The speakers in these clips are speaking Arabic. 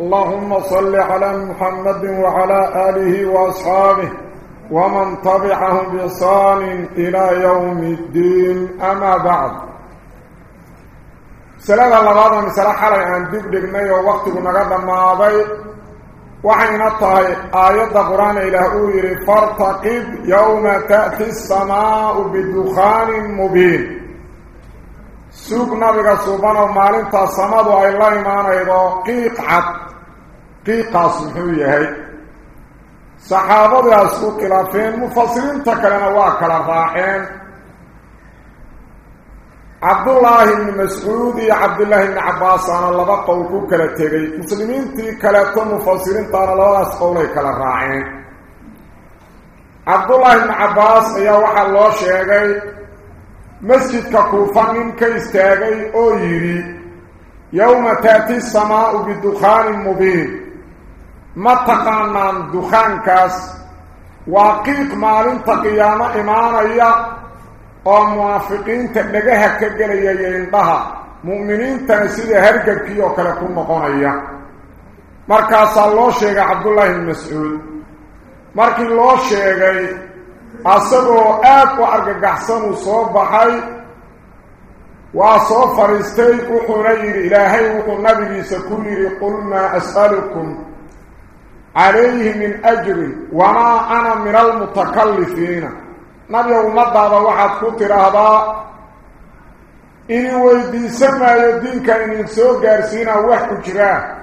اللهم صل على محمد وعلى آله وأصحابه ومن تبعهم بإحسان إلى يوم الدين. أما بعد. سلام الله بعض من سلاح علي أن دبدقني ووقتك نقد ماضي وحين الطهي آيات القرآن إلى أولي فارتقب يوم تأتي السماء بدخان مبين. suug nabiga suubanow maalintaa samadu ay la imaanaydo qiiq cad qiiqaas muxuu yahay saxaabadaas ku khilaafeen mufasiriinta kalena waa kala raaceen cabdullaahi ibni mascuud iyo cabdullaahi ibni cabaasaana laba qowl ku kala tegey muslimiintii kaleeto mufasiriintaana labadaas qowlay kala raaceen cabdullaahi ibni cabbaas ayaa waxaa loo sheegay masjidka kuufa nin ka istaagay oo yidhi yowma taati samaau bidukhaanin mubiin متقان من دخانكاس وقيق مالين تقياما إمانايا وموافقين تبنغيها كجلية ينبها مؤمنين تنسيدي هرقب كيو كلكم مقونايا مركز الله شيخ عبد الله المسعود مركز الله شيخ أصبه آك وأرقى قحسن وصوب بحي وصوب فرستيك وحريري إلهي وقل نبي سكولي قل ما أسألكم. عليه من أجر وما أنا من المتكلفين. نبي أمد هذا واحد فتر هذا. إني ويدي سمع يدينك إن إنسو قارسين وحكو جراه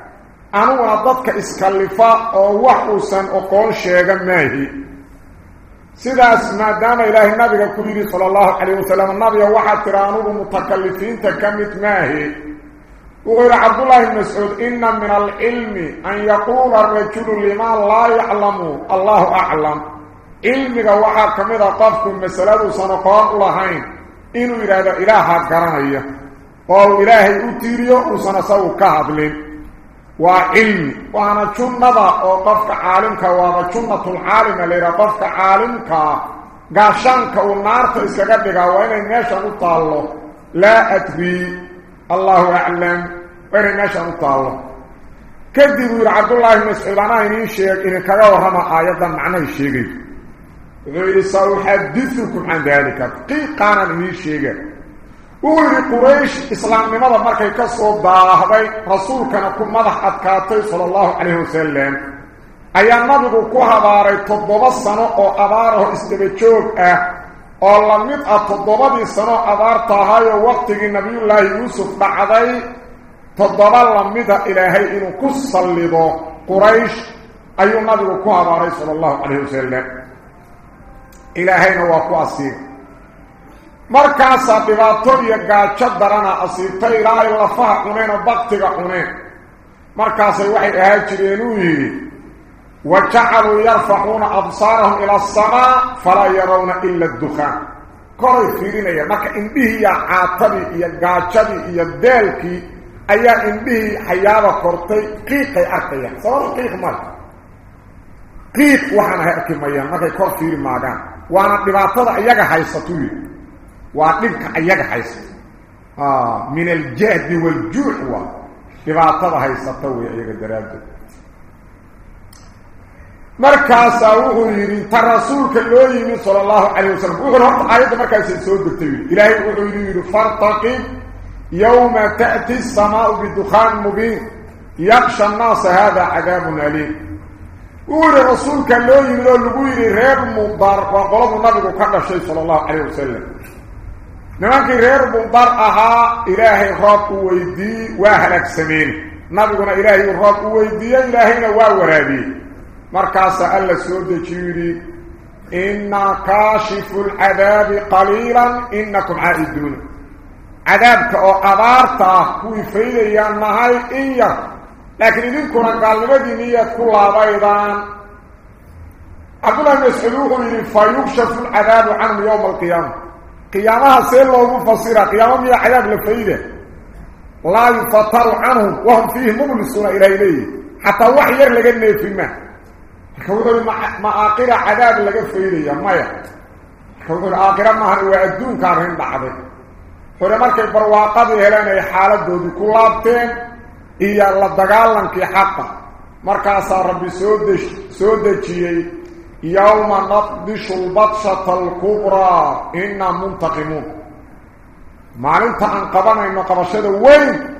أنا وعددك إسكالفاء وحكو سن أقول شيئا ماهي سيدة أسماء دام إلهي النبي صلى الله عليه وسلم. النبي واحد ترانو المتكلفين تكمت ماهي وقال عبد الله المسعود إن من العلم أن يقول الرجل لما لا يعلم الله أعلم. علم هو حكم إذا قفت المسألة سنقوم اللهين إنه إله هذا إله كرانية قال إلهي أتيريو وسنسو كهبلين وعلم وأنا كنت نضع وقفت عالمك وأنا كنت العالم اللي رقفت عالمك. قاشنك ونارتك إسكا قد لك وإنه قلت الله لا أتبيه caalimkaa gaashaanka uu naarta iskaga dhigaa waa inay meeshan u taallo laa adrii allahu aclam waa inay meeshan u taallo kadib uu yidhi cabdullaahi mascuud anaa iniin sheeg idinkaga warrama aayaddan macnahay sheegay wuxuu yidhi sa uxadiukum can daalika qiiqaanaan iniin sheega wuxuu yidhi quraysh islaamnimada markay ka soo daahday ah ah waqtigii nabiyullaahi yuusuf dhacday toddoba lamida ilaahay inuu ku sallido quraysh ayuu nabigu ku habaaray sala allahu calayhi wasalam ilaahayna waa ku asiiga markaasaa dhibaato iyo gaajo darana asiibtay ilaa ay lafaha cuneen oo baktiga cuneen markaasay waxay ahaa jireen uu yidhi وجعلوا يرفعون أبصارهم إلى السماء فلا يرون إلا الدخان قرر فيرين يا مكا إن به يا عاطبي يا قاتبي يا دالكي أيا إن به حيابة قرطي قيق يا أخي صور قيق مال قيق وحنا هيأكي ميان مكا يقر فيرين ما قام. وأنا لما تضع أيها حيثتوي وانبك أيها آه من الجهد والجوع لما تضع حيثتوي أيها دراجة مركاسا وحيري ترسولك لو يمي صلى الله عليه وسلم وحيري آيات مركاسا سودك تبي إلهي وحيري فارتقي يوم تأتي السماء بدخان مبين يخشى الناس هذا عقاب عليك وحيري رسولك لو يمي لو يمي رير مبار وقلب النبي وقال الشيء صلى الله عليه وسلم نمانك رير مبارك أها إلهي رب ويدي وأهلك سمين نبي قلنا إلهي رب ويدي إلهينا وورابيه yidhi innaa kaashifu lcadaabi qaliilan inakum caa'iduuna cadaabka oo abaarta ah kuwii faydayaan nahay in yar لكن إذن كنا قال لماذا نية كل بيضان. عبد الله بن مسعود فيكشف العذاب عنه يوم القيامة. قيامها سير الله مفصيرة قيامة من عذاب لفيدة لا يفتر عنهم. وهم فيه مبلسون إليه. حتى وحي يرلقني في الماء. كوره ما آخر عذاب لغا فيريا مايا. كوره آخر ما هو ادون كارين بعد فره مرك برواقد هلان أي حالة دودي كلابتين يا الله دغالنك حقا. مركا صار ربي سودش سودجي يوم نطش البطشة الكبرى إن منتقم ما انت انقبنا ان قبشة وين؟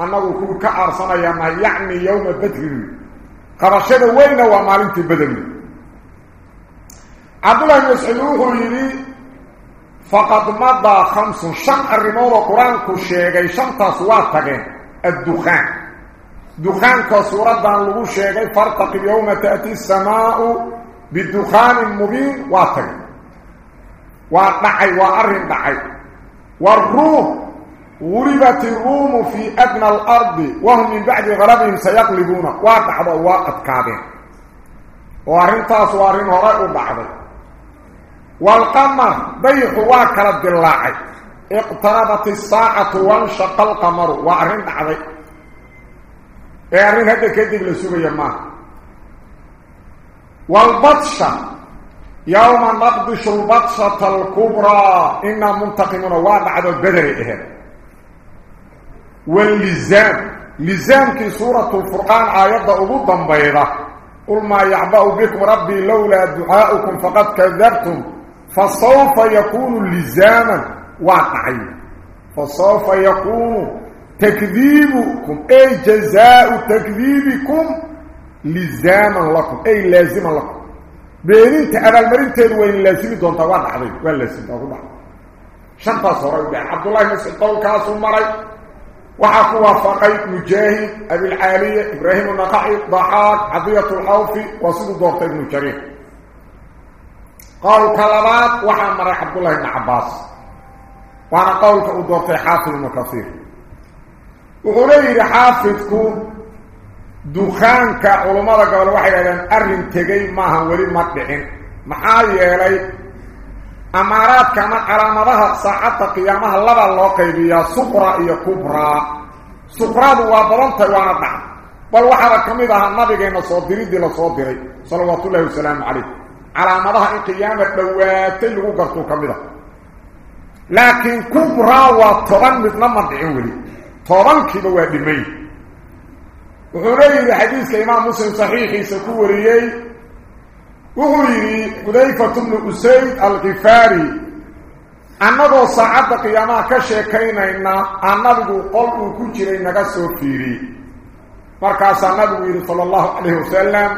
أنا كل كأرسنا يا يعني يوم بدري qabashada weynna waa maalintii badri cabdullahi bin mascuud wuxuu yidhi فقد مضى خمس شق الرموض قرآن كشيغي شمتاس واتغين الدخان دخان كسورة دان لغو شيغي فرتق يوم تأتي السماء بالدخان المبين واتغين واتعي وأرن دعي والروم غربت الروم في أدنى الأرض وهم من بعد غربهم سيقلبون. كابين وارن تاس وارن هراء بعضي والقمر ضيق واكل الدلاعي اقتربت الساعة وانشق القمر. وارن عضي ارن هذا كذب لسوغي ما والبطشة يوم نقدش البطشة الكبرى. إنا منتقمون. وابعد البدر إهد واللزام. لزام في سورة الفرقان آيات أبوضا بيضة قل ما يعبأ بكم ربي لولا دعاؤكم فقد كذبتم. فسوف يكون لزاما واقعيا. فسوف يكون تكذيبكم. أي جزاء تكذيبكم لزاما لكم. أي لازما لكم. بينين تعالى المرين وين لازم دون طوال عليك وين لازم دون شنطة صورة عبد الله مسعود قول كاسو مري. وحكوا وافقي مجاهد أبي العالية إبراهيم النقعي ضحاك عضية الحوفي وصيد دورت ابن كريم قول كلمات وحا مري عبد الله بن عباس. وأنا قول كأدورت حافظ بن كثير. وغليل حافظكم دخانك علماء قبل yiraahdeen arin tagay maaha wali ma dhicin maxaa yeelay أمارات كما علامتها ساعات قيامها لبا الله قيبية صفراء يكبرى صفراء وابلنت وعبا بل وحبا كميدها النبي قيمة صدري دي لصدري صلى الله عليه وسلم عليه علامتها إن قيامة بواتي لغوكرتو كميدها لكن كبرى وطبان مثل ما دعين ولي طبان بمي وغنى حديث كإمام مسلم صحيحي سكوريي وحرير حذيفة بن أسيد الغفاري. أنه صعد قياما كشيكين إنا أنه قلوا كجرين نغسو فيري. مركز النبي صلى الله عليه وسلم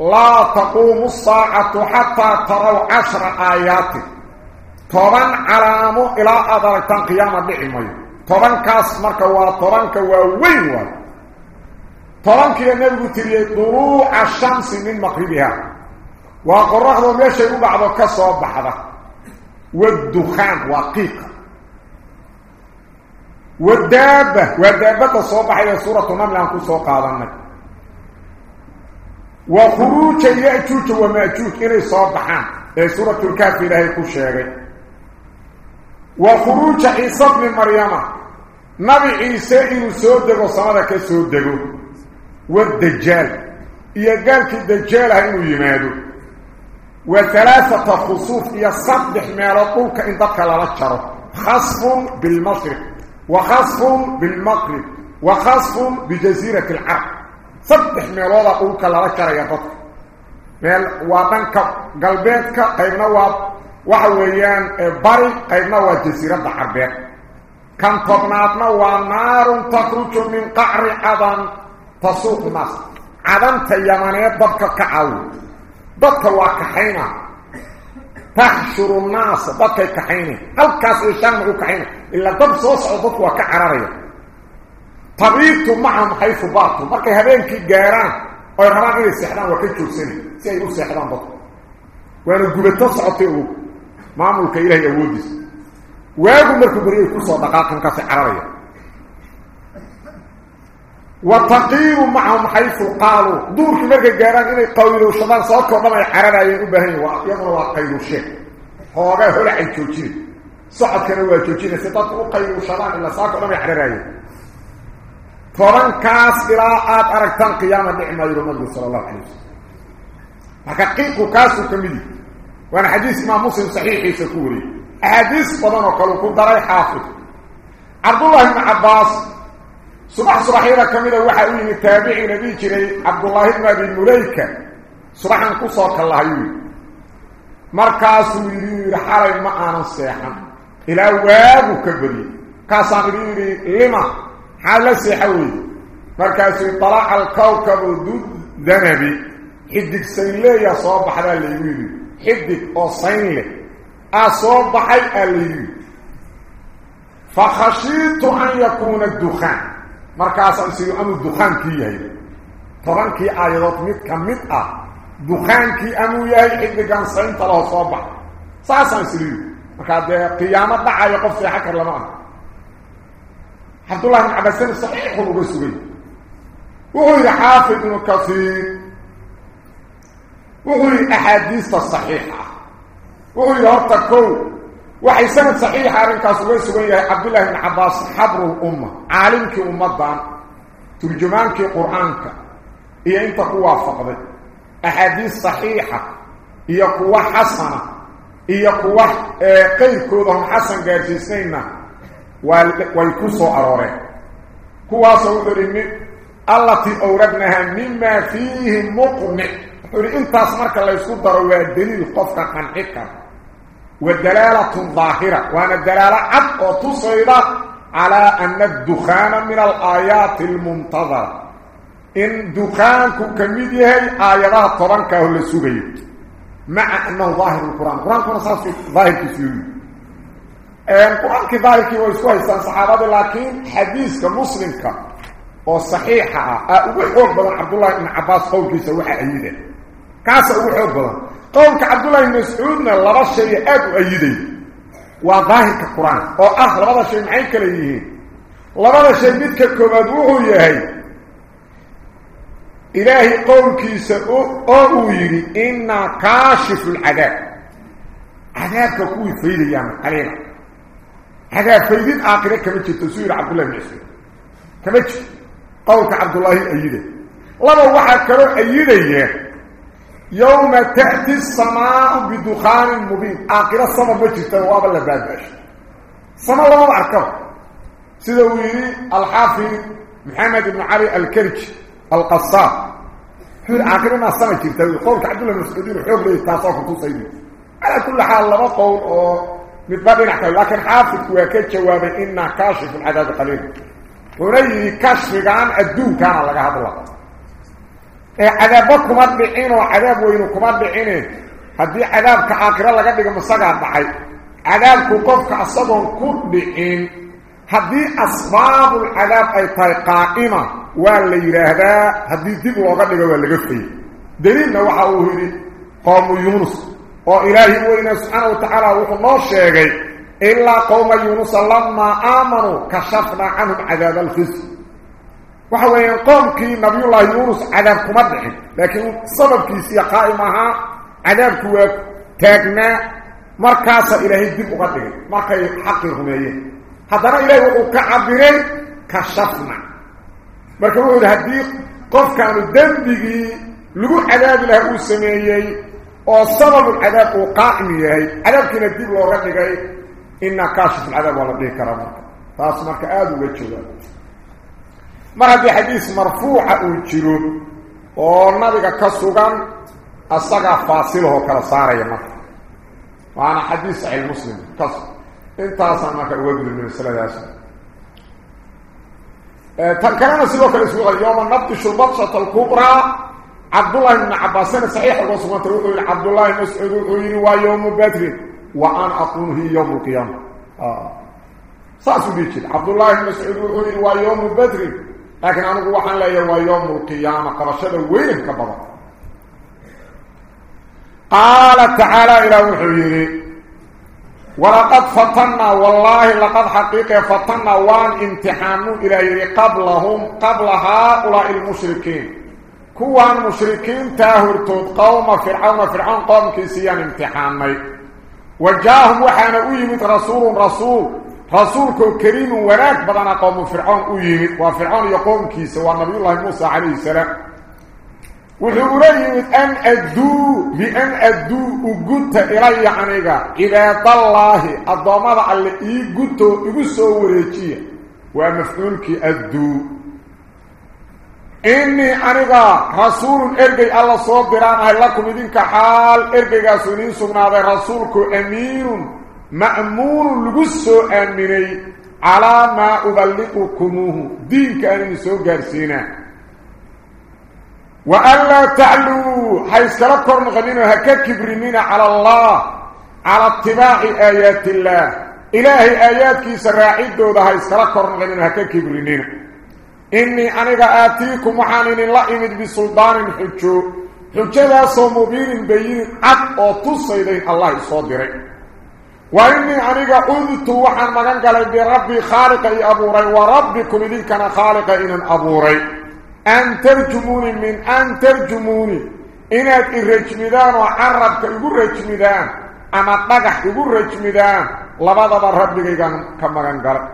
لا تقوم الساعة حتى تروا عشر آيات. طبعا علامة إلى أدركتان قيامة بعمي طبعا كاس مركوا طبعا كواوين طبعاً النبي تري طلوع الشمس من مغربها. وقرحه ماشي بعض كسب بحده والدخان وقيق والدابة والدابة صباح إلى سورة النمل أنكو سوق هذا وخروج يأجوج ومأجوج إلى صباحان سورة الكافر هي شيء وخروج عيسى بن مريم نبي عيسى إنه سودغو سمدا كسودغو والدجال يقالك الدجال هنو يمادو وثلاثة خصوف يصدح ميرطوك إن ضدك للتشره خصف بالمشرق وخصف بالمغرب وخصف بجزيرة العرب. صدح ميرطوك للتشره يا ميل وطنك قلبيتك قيبنا واب وحويان باري قيبنا وجزيرة العربية. كان طبناتنا ونار تخرج من قعر عظم تسوق الناس عدمت يمانيات ضدك كعو ضدك واكحينا تحشر الناس ضدك كحينا هل كاس إيشان معه كحينا إلا ضد صوص ضدك وكعراريا طبيبت معهم حيث باطوا مركي هبينك جيران يرمان إلي السحران وكيتشو سنة سيئو السحران ضدك وأنا قبت تصعطيه معمول كإله يوديس واغو مركو بريئي كسو دقاقا كاسي عراريا وتقير معهم حيث قالوا. دور كمركة جاران إني قويلوا شبان صوتك ودما يحرر أيين أبهين. ويضنا وقيلوا شيء هو غير هلا عن توجين صحب كانوا توجين ستات وقيلوا شبان إلا صوتك يحرر أيين فران كاس قراءات أركتان قيامة نعمة يرمى صلى الله عليه وسلم. حقيقه كاس كمدي وأنا حديث ما مسلم صحيح سكوري حديث بدن وقالوا كدري حافظ. عبد الله بن عباس صباح صباح يرا كميده وحا يلي تابعي نبي جري عبد الله بن أبي مليك صباح انكو سو كلاهي مركاس يرير حالي ما أنا سيحن. إلى واب كبري كاسغيري لما؟ حال سيحوي. مركاس طلع الكوكب ضد ذنبي حدك سيله يا صباح على اليمين حدك أو سيله اصبح حي اليمين فخشيت أن يكون الدخان. Markaasaan isiyo amuu dukaankii yahay tobankii aayadood mid ka mid ah dukaankii amuu yahay xidigan saynta laho soo bax saasaan isiriyo markaa dee qiyaamo dhacayo qof seexa kar lama ah cabdullahi ibn cabasani saxiixun uga sugay wuxuu yidhi xaafid ibnu kasiir wuxuu yidhi axaadiista saxiixa ah wuxuu yidhi horta kow وحي سند صحيح عارنك سوي سوي يا عبد الله بن عباس حبر الأمة. عالمك امضا ترجمانك قرآنك. يا أنت قوا فقد أحاديث صحيحة. إيه يا قوا حسنة. إيه يا قوا قيل كودهم حسن جارسينا والكسو اروره قوا سوندرين التي أوردناها مما فيه مقنع. تريد إنت أسمعك الله يسود دروا دليل قفك عن حكم. ودلالة ظاهرة وأنا دلالة عد وتصيدة على أن الدخان من الآيات المنتظرة إن دخانك كميدي هي آياتها طرنك هو السبيل مع أنه ظاهر القرآن. القرآن كنا صار ظاهر كسيوي القرآن كظاهر كي ويسوه إنسان لكن حديث كمسلم ك وصحيحة. بدن عبد الله بن عباس قول كي سوحة أيده كاس أبو حوق بدن قولك عبد الله بن مسعود لبا شيء اد أيدي. وظاهر القران أو آه لبا شيء معين كليه لبا شيء ميدك كوباد وهو يحيى إلهي قولك سو أو يري إن كاشف العذاب. عذابك كوي فيد يا علينا. هذا فيد آخرة كما تسوير عبد الله بن مسعود. كما قولك عبد الله ايده لبا واحد كرو ايديه يوم تأتي السماء بدخان مبين. آخر السماء بجيستا وابا لبادش السماء الله أركب سيدويري الحافظ محمد بن علي الكرج القصاب. في آخرنا السماء جيستا قولك عبد الله المسعودين حب لي تاسوك توصيبي على كل حال لما قول متبادل نحكي لكن حافظ ويكيد جوابا إنا كاشف العذاب قليل. ونيري كشف عن الدون كان لك هذا الله. إيه عذابكم ابعين وعذاب وينكم ابعين هدي عذابك عاقره لا دغ مسغا دحاي عذابكم كفك اصبهم كبئين هدي أسباب العذاب أي طريق قائمة. ولا يرهدا هدي ديب لوغا دغ ولا غفتي دليلنا وحا قوم يونس. أو إلهي وين سبحانه وتعالى هو نو شيغي إلا قوم يونس لما آمنوا كشفنا عنهم عذاب الخزي alkhis وحوين قومكي نبي الله يونس عذاب كما دحين لكن سبب كيسي قائم أها عذاب كوا تاغنا مركاس الهي دب قدغ مركاي حق هميه حضر الهي أو كعبرين كشفنا مركو هدي قف كان دنبغي لغو عذاب له أو سميهي أو سبب العذاب أو قائم يهي عذاب كنا دب لو غدغاي ان كاشف العذاب ولا به كرم تاس مركا ادو وجهه asagaa faasilahoo kala saaraya marka waana xadiis saxiix muslim kas intaasaan marka uga gudubnay masaladaas tan kalena sidoo kale suuqa yooma nabdishu lbadshata alkubraa cabdullahi bni cabbaasina saxiixa uga suganta wuxuu yihi cabdullahi mascuud wuxuu yihi waa yowmu badrin wa ana aqulu hiya yowmu lqiyaama saasuu dhihi jira cabdullahi bni mascuud wuxuu yihi waa yowmu badrin لكن أنا عن لا يوم القيامة قرشد وين كبضا قال تعالى إلى وحيري ولقد فتنا والله لقد حقيقة فتنا وان امتحانوا إلى قبلهم قبل هؤلاء المشركين. كوان مشركين تاهرتود قوم فرعون فرعون قوم كيسيان امتحاني. وجاهم وحانا أيمت رسول رسول رسولك كريم وراك بدنا قوم فرعون أيمت وفرعون يقوم كيس. ونبي الله موسى عليه السلام. وحوريمت أن أدو بأن أدو أقدت إلي عنيقا إذا الله الضمض اللي إيقدتو إيقسو وريكيه ومفعولك أدو. إني أنيقا رسول إرقي الله صبران لكم إذنك حال إرقي سنين سبنا رسولك أمين مأمون لقسو أميني على ما أبلغكموه دين كان نسو قرسينا وألا تعلوا حيث كربكر مغنين هكا كبرنين على الله على اتباع آيات الله. إلهي آياتك سراعيد دودا حيث مغنين هكا كبرنين إني أنيقا آتيكم وحانين الله إمد بسلطان حجو. حجو ذا سو مبين بيين عد أو تصيدين الله صادرين وإني أنيقا قلت وحان مغان قال بربي خالق أي أبوري وربكم إذن كان خالق إن أبوري أن ترجموني من أن ترجموني إنك الرجمدان وعربك رجمدان أما طقح يقول رجمدان لبدا ربك قال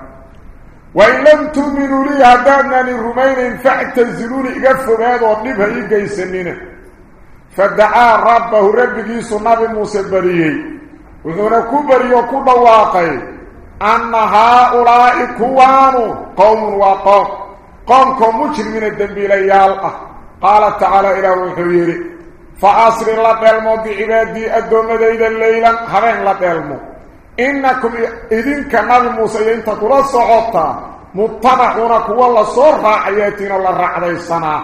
وإن لم تؤمنوا لي هدادنا للرمين فاعتزلوني إقفوا هذا ونبها إيقايسنين فدعا ربه ربك سنة موسى وذونا كبري وكل واقعي. أن هؤلاء كوانوا قوم وقوم قومكم مجرمين الدنبيليال قال تعالى إلى وحيري فأسر الله بلمو بعبادي الدوم ديد الليلا. هبين الله بلمو إنكم إذن كنال موسى ينتقل الصعوطة مطمعون كو الله صور راعياتين الله رعدي السنة.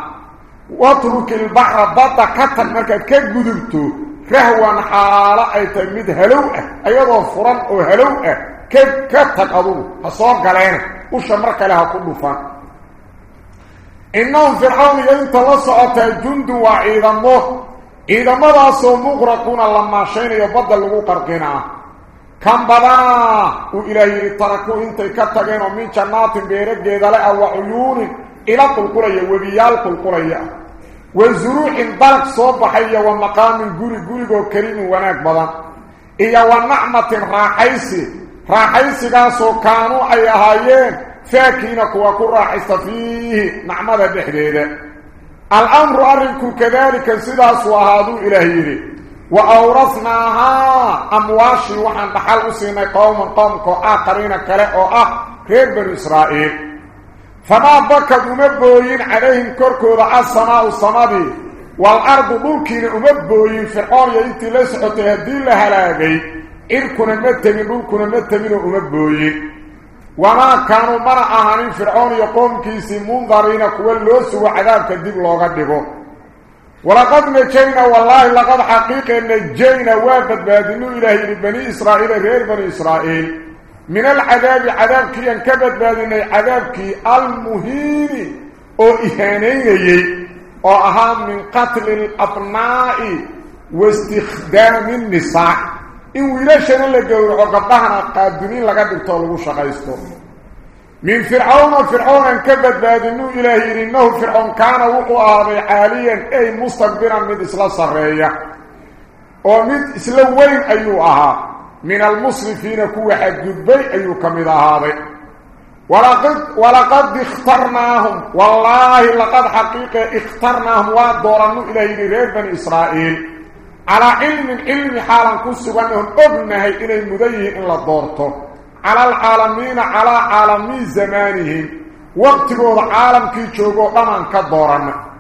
واترك البحر بطا كتن مركا كقدرتو رهوا حالة أي تميد هلوءة أيضا فرن أو هلوءة كتن أظن فصوق قلين وشمرك لها كل فان؟ إنهم فرعون ينت لصعت جند وعيدمه إذا مضى سو مغرقون لما شين يبدل لغو قرقنا كم بدنا وإلهي تركوا إنت كتغين من جنات بيرك جيدة وعيون. إلى قلقلية وبيال قلقلية. وزروع ضرق صوبحية ومقام قولي قولي كريم وناك بدن إيا ونعمة راحيسي راحيسي قاسو كانوا أي أهايين فاكين كوا كراحست فيه نعمة بحديدة. الأمر أرنك كذلك سداس وهادو إلهيه وأورثناها أمواشي وحن بحال أسينا قوم قومك آخرين كلاء أه غير بن إسرائيل. فما بكت أمبوين عليهم كركو السماء الصمدي والأرض ممكن أمبوين فرعون يأتي لسعة هدين لها لاغي إركنا متمن ممكن متمن أمبوين وما كانوا مرا اهانين فرعون يقوم كيسي منظرين كوال لوسو وعذاب كدب ديغو ولقد نجينا والله لقد حقيقة نجينا وابد بادنو إلهي لبني إسرائيل غير بني إسرائيل. من العذاب عذاب كي كبت بادن عذاب كي المهين أو اهانيه أو أهام من قتل الأطماء واستخدام النساء. إن ويلاشنا لقد قطعنا قادرين لقد ارتولوا شخيصتهم من فرعون فرعون انكبت بادن إلهي لأنه فرعون كان وقوة هذه عاليا. أي مستقبرا من إسلام صغيرية ومن إسلام وين أيها من المصرفين كو حد دبي اي كم هذا. ولقد ولقد اخترناهم. والله لقد حقيقة اخترناهم ودورنا إلى ربنا إسرائيل. على علم علم حالا كسبنهم ابنه إلى المديه الا دورته على العالمين على عالمي زمانه وقت عالم كي جوجو ضمان كدورنا.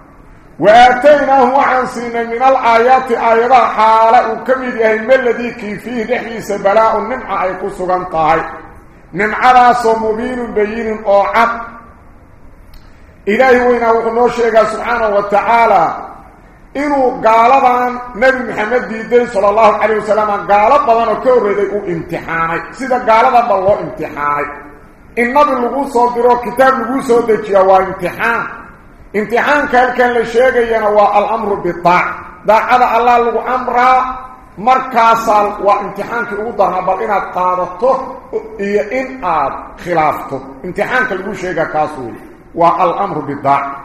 وآتيناه عن سينا من الآيات آيضا حالا وكميد يهي ملذي كي فيه نحيس بلاء النمعة يقص غنطاي نمعة راس مبين بيين أوعب. إلهي وين أوق سبحانه وتعالى. إنو قالبا نبي محمد ديدي صلى الله عليه وسلم قالبا نكو ردي امتحاني. سيدا قالبا بالله امتحاني. إن نبي اللغو صدره كتاب اللغو صدره كتاب اللغو امتحان هل كان لشيغة ينوى الأمر بالطاع. داخل الله لغو أمر مركزا وامتحانك اوضرنا بل إنا قادته إيا إن آد خلافته. امتحانك لغو كاسول كاسولي الأمر بالطاع.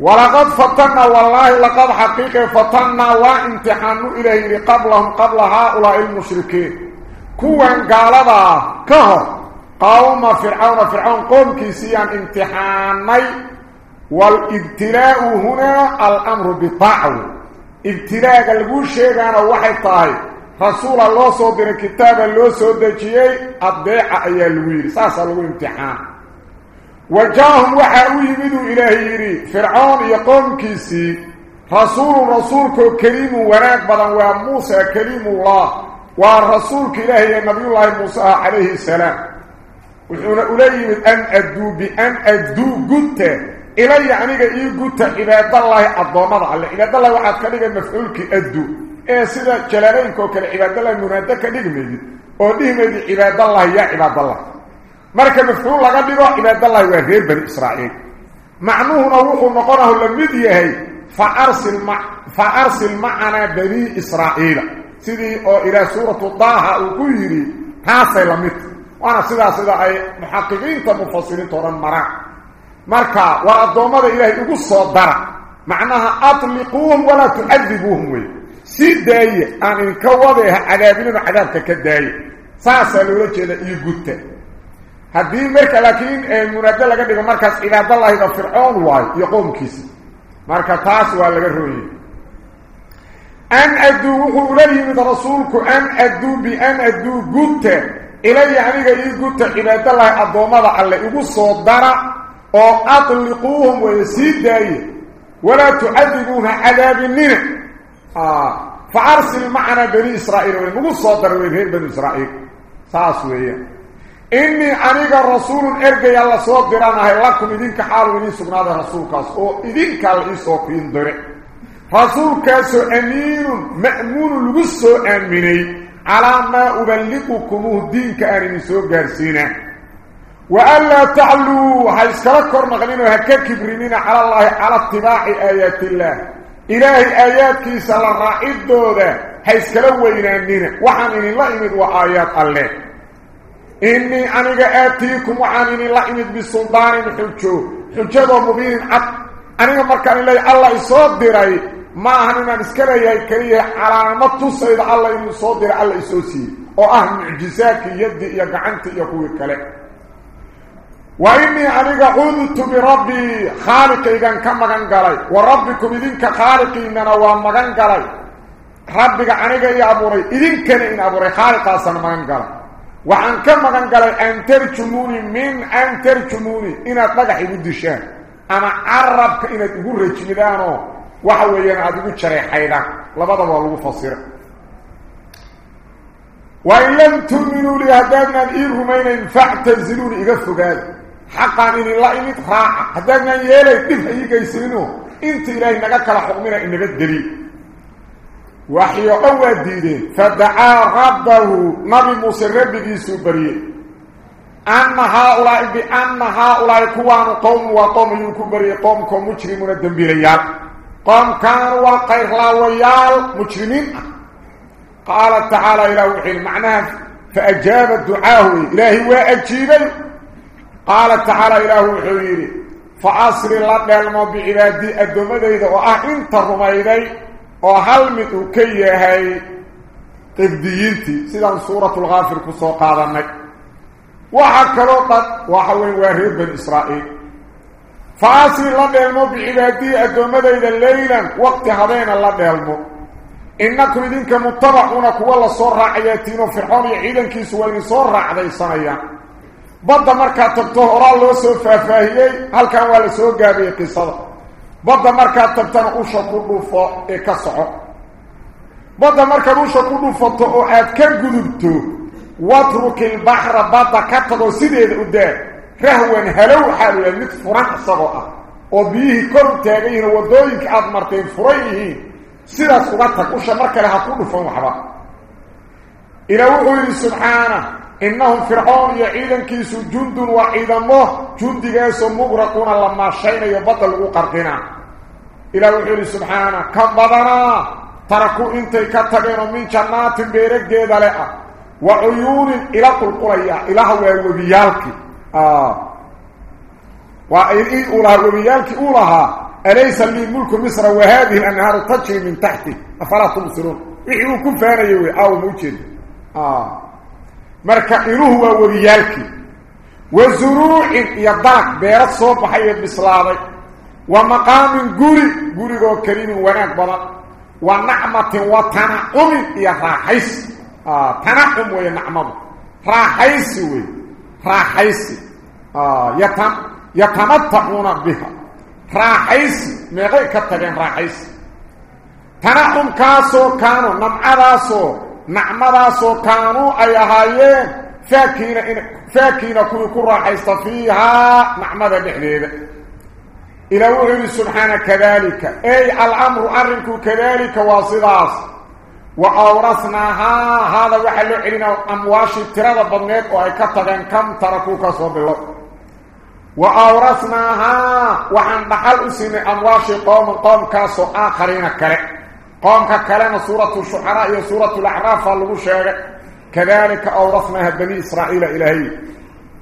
ولقد فتنا والله لقد حقيقة فتنا وامتحانوا إليه قبلهم قبل هؤلاء المشركين. كوان قال هذا كهو قوم فرعون فرعون قوم كيسيا امتحاني. والابتلاء هنا الأمر بطاعه ابتلاء قلبو الشيء كان واحد طاعي رسول الله صلى الله عليه وسلم كتاب من الكتاب اللي صوت جيي أبداعي يا الوير ساسا له امتحان. وجاهم وحاوي منه إلهي فرعون يقوم كيسي. رسول رسول كريم وراك بدن وموسى كريم الله. والرسول كإلهي النبي الله موسى عليه السلام. وحنا أولي من أن أدو بأن أدو قدته. Ilaahay ee nabiyullaahi muuse ah calayhi salaam wuxuuna ula yimid an adduu bian adduu gudta ilaya aniga ii guta cibaadallaahi addoommada alle cibaadallahi waxaad ka dhigay mafcuulkii addu ee sida jalaalaynka oo kale cibaadallahi munaado ka dhigmaydid oo dhihmaydid cibaadallahi yaa cibaadallah marka mafcuul laga dhigo cibaadallahi waa reer bani israa'iil macnuhuna wuxuu noqonahu la mid yahay fa arsil ma fa arsil macanaa marka war addoommada ilaahay ugu soo dara macnaha atliquuhum walaa tucadibuuhum wey sii daaye aan idinka wadeeha cadaabinino cadaabka ka daaye saasaa loola jeeda iyo gudta haddii marka laakiin munaado laga dhigo markaas cibaadallahida fircoon waayo iyo qoomkiisa marka taas waa laga rooyey an adduu wuxuu ula yimid rasuulku an adduu bian adduu gudta ilaya aniga ii gudta cibaadallahi addoommada alle igu soo dara أو أطلقوهم ويسيد ويسيداي ولا تعذبوها عذاب النار آه فأرسل معنا بني إسرائيل. ونقصوا درويه بني إسرائيل. ساسويه إني اريد الرسول إرجع الله سوى درانا لكم دينك حال ونين سبنا الرسول كاس. أو دينك الاسوكين دره رسولك كاس امير مأمون لقصوا امني على ما أبلغكم دينك ارمي سوى جارسينه وألا تعلوا هايسكلا كورنقلين وهكا كبرينين على الله على اتباع آيات الله. إلهي آيات كيسا للرعيد دودا هايسكلا وينانين وحانين الله إمد وآيات الله. إني أنيق آتيكم وحانين الله إمد بسلطان حجو. حجو مبين عد أنيق مركان الله الله يصدري ما هننا نسكلا يكريه على مطو سيد الله يصدر الله يسوسي. وأهم معجزاك يدي يقعنت يقوي كلام وإني أنيق عودت بربي خالق إذن كمغان قلي وربكم إذن كخالق إننا ومغان قلي ربك أنيق يا أبوري إذن كان إن أبوري خالق أصلا مغان قلي وعن كمغان قلي أن ترجموني من أن ترجموني إن أطلق حدود الشام. أنا عربك إن تقول رجمدانو. وحويا أدقوا شريحينا لبدا والله فصير. وإن لم تؤمنوا لهدادنا الإيرهمين فاعتزلوني إغفوا قال حقا إن الله إني تراعى هدادنا يالي دفع يقيسينه إنت إلهي نقاك لحكمنا إنك الدليل وحي أول ديدين فدعا ربه نبي موسى ربي سوبريه أن هؤلاء بأن هؤلاء كوان قوم وقوم يكبري قومكم مجرمون الدنبيليات قوم كانوا وقير لاويال مجرمين. قال تعالى إلى وحي معناه فأجاب الدعاء إلهي وأجيبه. قال تعالى إلى وحي فأصر الله دلما بعبادي الدمديد وأه انت رميدي وهل متوكيه قبدينتي سيدان سورة الغافر كسوق هذا النجم وحكروا وحوين وارهب بن إسرائيل. فأصل الله دلمو بعبادي الدومدين الليلا وقت هذين الله دلمو إنكم إذنك متبعون كوالا صور راعياتين وفرحون يعيدن كيسوين صور راعي صنيا بدا مركا تبتوه أرى الله سوف فاهيي هل كان ولا سوف قابي قصة بدا مركا تبتان أشا كله فإكسعه بدا مركا أشا كله فإكسعه كان قدبتو واترك البحر بطا كتغو سيديد قدام رهوا هلو حالو يمد فرح صغوة وبيه كرم تاغيين ودوينك عاد مرتين فريهين سيدا صغتك وشا مركا لها كله فمحبا إلى وقل سبحانه إنهم فرعون يعيدا كيسو جند وعيدا الله جند جيسو مغرقون لما شين يبطل وقرقنا. إلى وقل سبحانه كم بدنا تركوا إنتي كتبين من جنات بيرك جيدة لأ وعيون إلى قلقلية إله وبيالك. آه. وإلئي أولها وبيالك أولها أليس لي ملك مصر وهذه الأنهار تجري من تحتي؟ أفلا تبصرون؟ إحيوكم فانا يوي؟ أو موجد آه. مركا إلوه وبيالك وزروع يضاك بيرت صوب حي بسلامي ومقام قري قري كريم وناك بضا ونعمة وتنعم يا راحيس آه تنعم ويا نعمة راحيس وي راحيس آه يتم يتمتعون بها راحيس مغير كتغين راحيس تنعم كاسو كانوا نمعراسو نعمراسو كانوا أي هايين فاكين فاكين كل كل راحيس فيها نعمة بحديدة إلى وغير سبحانه كذلك. أي الأمر أرنك كذلك واصلاص وأورثناها. هذا وحلو علينا أمواشي ترى بضنيك وأي كتغن كم تركوك صوب الله. وأورثناها. وحن بحل اسم أمواشي قوم قوم كاسو آخرين كره قوم ككلام سورة الشحراء هي سورة الأعراف اللغو كذلك أورثناها بني إسرائيل إلهي.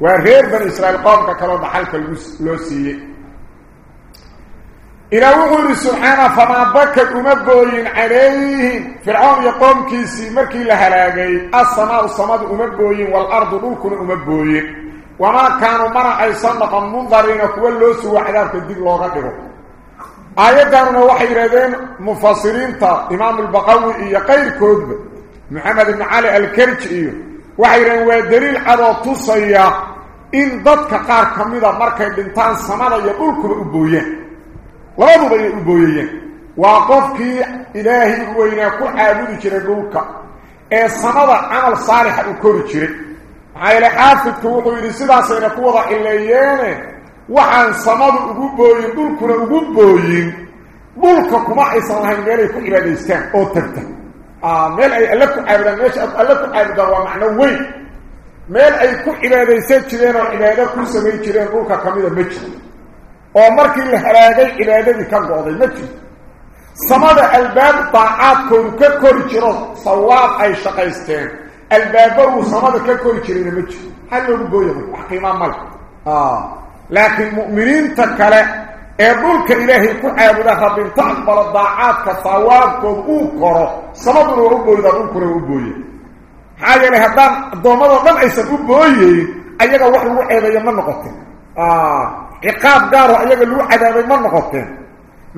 وغير بني إسرائيل قوم ككلام بحلك اللوسية إلى وغير سبحانه فما بكت أمبوين عليهم فرعون يقوم كيسي مركي لهلاقي السماء السماء أمبوين والأرض نوكن أمبوين. وما كانوا مرا أي صنقا منظرين كوالو سوى عذابك الدين آياتنا وحي ردين مفاصرين تا إمام البقوي إيا قير كدب محمد بن علي الكرج إيا وحي ردين ودليل على توسيا إن ضدك قار كميدا مركا بنتان سمانا يقولك بأبويين لابد بأبويين وقفك إلهي وإنا كل عابد جردوك إيا سمانا عمل صالح أكور جرد عائل عافد كوضو إلي سيدا سينا كوضا إليين waxaan samadu ugu booyin dhulkuna ugu booyin dhulka kuma aysan lahayn meelay ku cibaadaystaan oo tagta meel ay alle ku caabudaan meesha alle ku caabudaan waa macno weyn meel ay ku cibaadaysan jireen oo cibaado ku samayn jireen dhulka ka mida ma jiro oo markii la halaagay cibaadadii ka go'day ma jiro samada albaab daacaadkoodu ka kori jiro sawaab ay shaqaysteen albaaba uu samada ka kori jirayna ma jiro hal loogu gooya wax qiimaa male laakiin mu'miniinta kale ee dhulka ilaahay ku caabuda rabbi inta aqbalo daacaadka sawaabkooda uu koro samaduna waa u booydaa dhulkuna waa u booye maxaa yeelay haddaan addoommadoo dhan aysan u booyeyn ayaga wax lagu ceebeeyo ma noqotin ciqaab gaaro ayaga lagu cadaabay ma noqoteen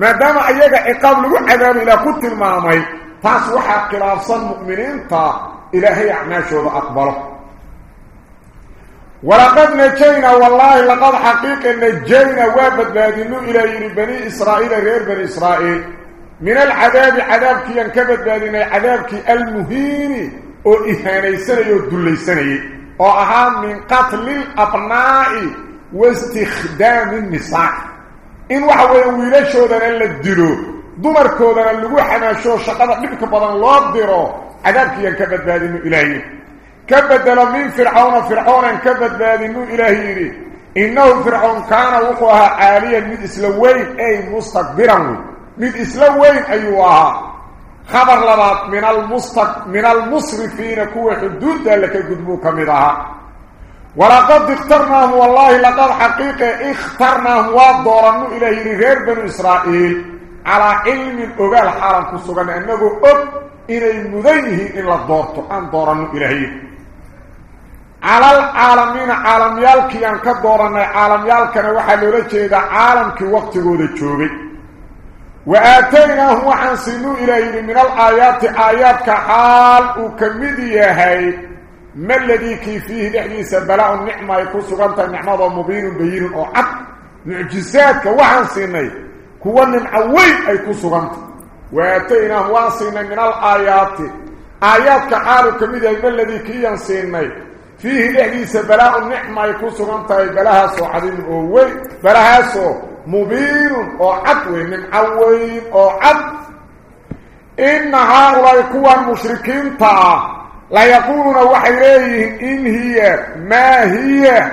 maadaama ayaga ciqaab lagu cadaabay ilaa ku tilmaamay taas ولقد نجينا والله لقد حقيقة نجينا وابدبادنو إلى يري بني إسرائيل غير بني إسرائيل. من العذاب عذابك ينكبت بادنا عذابك المهين وإهاني سنة ودلي سنة. وأهام من قتل الأبناء واستخدام النساء. إن وحوه ويلاشودنا اللي الدلو دمركودنا اللي وحناشو شقنا لبك بدن الله الدرو عذابك ينكبت بادنو إلهي كبدل من فرعون فرعون كبد بادنو إلهي إنه فرعون كان وقوها عاليا من إسلوين أي مستكبرا. من إسلوين أيها خبر لبات من المستق من المصرفين كوة حدود لك قدبوك مدها ولقد اخترناهم والله لقد حقيقة اخترناهم ودورنوا إليه غير بن إسرائيل. على علم أغال حالا كسوغان أنه أب إلي مذيه إلا دورتو أن دورنوا إليه على العالمين عالم يالكي أن كدورنا عالم يالكنا لجيدا عالم كي وقت قود الجوبي وآتيناه وحن سنو إليه من الآيات آيات كحال وكمدية ما الذي كي فيه لحديث بلاء النعمة يكون سغنت النعمة مبين بين أو عد معجزات كوحن سنو كوان معوين أي كون سغنت وآتيناه وحن من الآيات. آيات كحال وكمدية ما الذي كي ينسيني فيه لحديث بلاء النعمة يكون سغنت بلاها سو عدين أوي بلاها سو مبين أو من عوين أو عد إن هؤلاء يكون مشركين تا لا يقولون وحيريه إن هي ما هي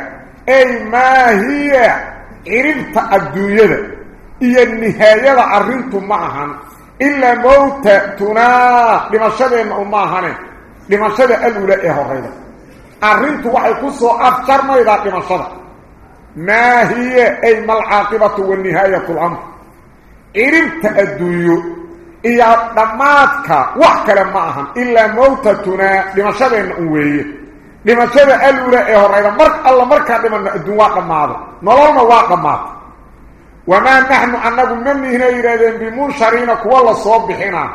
أي ما هي. عرفت الدنيا إيا النهاية عرنتم معها إلا موتتنا لمشهدين أماهن لمشهد الأولى إيه الرئيدة أرنت وحي كسو أفكر ما إذا لمشهد ما هي أي ما العاقبة والنهاية الأمر إرمت الدنيا إيا دماتك وحكرا معهم إلا موتتنا لمشهدين أولى لمشهد الأولى إيه الرئيدة مرك الله مركا لمن الدنيا قماضة نظرنا واقماضة وما نحن أنه من هنا يرادين بمنشرين كوالا صوبحنا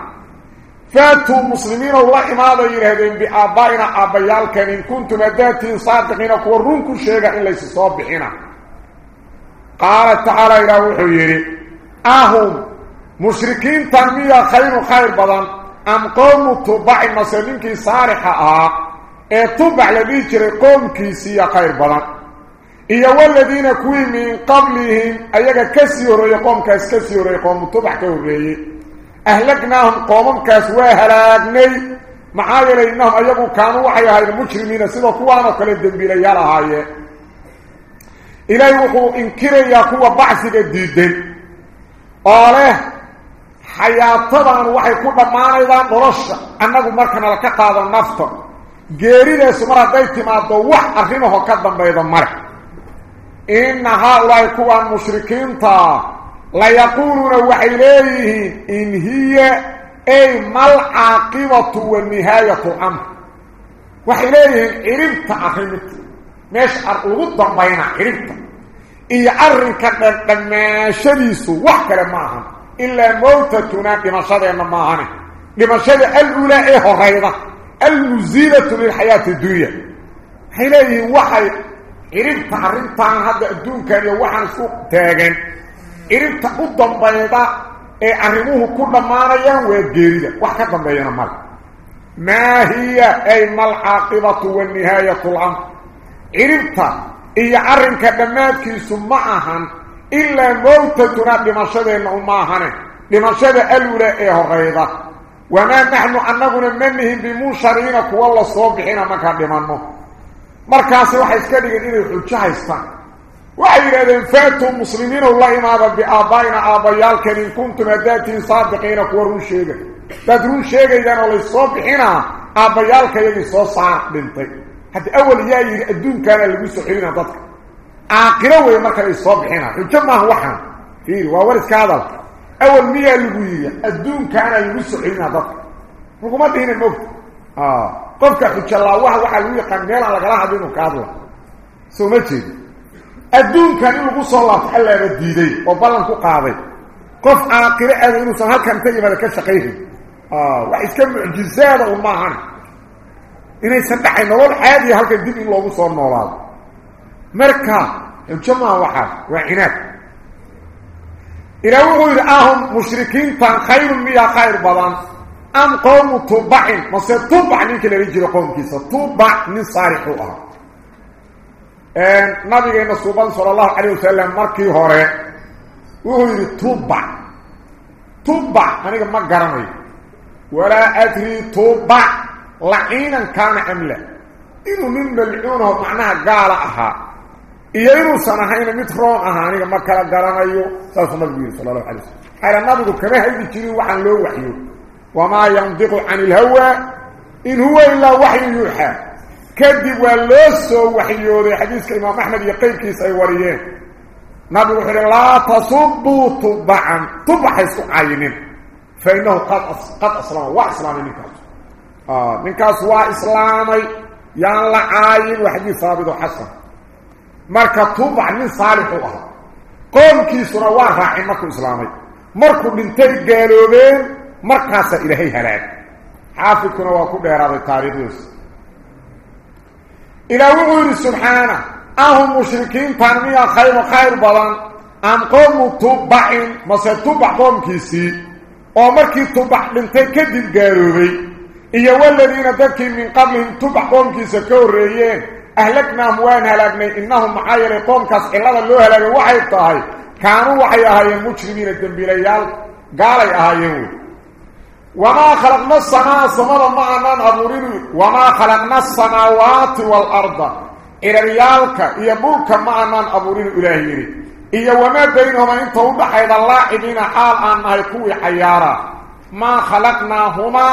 فاتوا مسلمين الله إماذا يرادين بآبائنا آبايال كان إن كنتم أداتين صادقين كورونكم شيئا ليس صوبحنا قال تعالى إلى وحيري أهم مشركين تنمية خير خير بدن أم قوم تبع المسلمين صالحة آه. إيه تبع لدي جري قوم كيسية خير بدن. iyo waladiina kuwii min qablihim ayaga ka sii horreeyey qoomkaas ka sii horreeyey أهلكناهم قوما كاسواها لأقني معايلة إنهم أيقوا كانوا وحيها المجرمين سيدة طوانا كالدن بلايا لهاية إليه وقو إنكري يقوى بعثك الديدين قاله حياة طبعا وحي كل مانا إذا نرشا أنه مركنا لك قادة النفط جيري ليس مرة ديت ما دوح أخيمه وكذب بيضا مرك إن هؤلاء كوان مشركين طاق لا يقولون وحيليه إن هي أي ما العاقبة والنهاية الأمر وحيليه إرمت أخيمت. مش أرغض بين إرمت إي أرنك لما شديسوا وحكرا معهم إلا موتتنا بمشهد معهم بمشهد الأولى إيه غيرة. المزيلة للحياة الدنيا. حيليه وحي irinta arrintan hadda adduunkan iyo waxaan isku taagan irinta u dambayda ee arrimuhu ku dhammaanayaan waa geerida wax ka dambeeyana male maa hiya ay malcaaqibatu wanihaayatu lamr irinta iyo arrinka dhammaadkiisu ma ahan ilaa mowtatuna dhimashadeenna uma ahane dhimashada alula ee horeyda wamaa naxnu annaguna ma nihin bimunshariina kuwa la soo bixina markaa dhimanno markaasi waxay iska dhigeen inay xujo haystaan وعيرين فاتهم مسلمين الله ما بآبائنا آبائيالك إن كنتم أداتين صادقين كورون شيئا تدرون شيئا إذا الله يصاب حنا آبائيالك يصاب صعب لنطي حتى أول إياه يردون كان لبسو حيرين هدتك آقرا ويمكا يصاب حنا كما هو حنا فيه وورس كادل أول مية اللي يردون كان لبسو حيرين هدتك رغم هذا هنا المفت قفك خدش الله وحا وحا الويقان ميلا لك راح دينه كادل سومتشي adduunkan in lagu soo laabto allaaba diiday oo ballan ku qaaday qof caaqilo aada inuusan halkan inta yimaada ka shaqaynin wax iska mucjizaada un maahan inaysan dhacay nolol caadiya halkan dib in loogu soo noolaado marka xujo maaha waxaas waa cinaad ilaa wuxuu yidhi ahum mushrikiintan khayrun miyaa khayr badan صارحوها نبي نصوبان صلى الله عليه وسلم مركي هوري وهو طبع طبع أنا ما قرمي ولا أدري طبع لعينا كان أملا إنه من ملعونه معناها قال أها إيه إنه سنحين مترون أها أنا ما كان قرمي صلى الله عليه وسلم حيث النبي كما هيجي تري وحن له وحيو كذب ولوسو وحيوري حديث الإمام أحمد يقيل كيس أيوريين نبي وحير لا تصبوا طبعا طبع يسوق عينين فإنه قد قد أسلام وإسلامي نكاس آه نكاس وإسلامي يان لعاين وحديث ثابت وحسن مركا طبع من صالحها قوم كيسنا وراعي مكو إسلامي مركو بنتي قالوا markaasa ilaahay halaag. Xaafidkuna waa ku dheeraaday taariikhdiisa. إلى وغير سبحانه أهم مشركين فانميا خير وخير بلان. أم قوم تبعين مصير تبع قوم كيسي. ومركي تبع لنتي كدب قاروبي إيا والذين دكي من قبلهم تبع قوم كيسي كوريين. أهلكنا موانها لأبني إنهم محايري قوم كاس إلا للوها لأبني وحي الطاهي كانوا وحي أهايين مجرمين الدنبيليال. قالي أهايين وما خلقنا السماء سماء معنا أبورين. وما خلقنا السماوات والأرض إلى ريالك يبولك معنا أبورين إلهيري إيا وما بينهما وضحيد الله إذين حال أنها يكوي حيارا. ما خلقناهما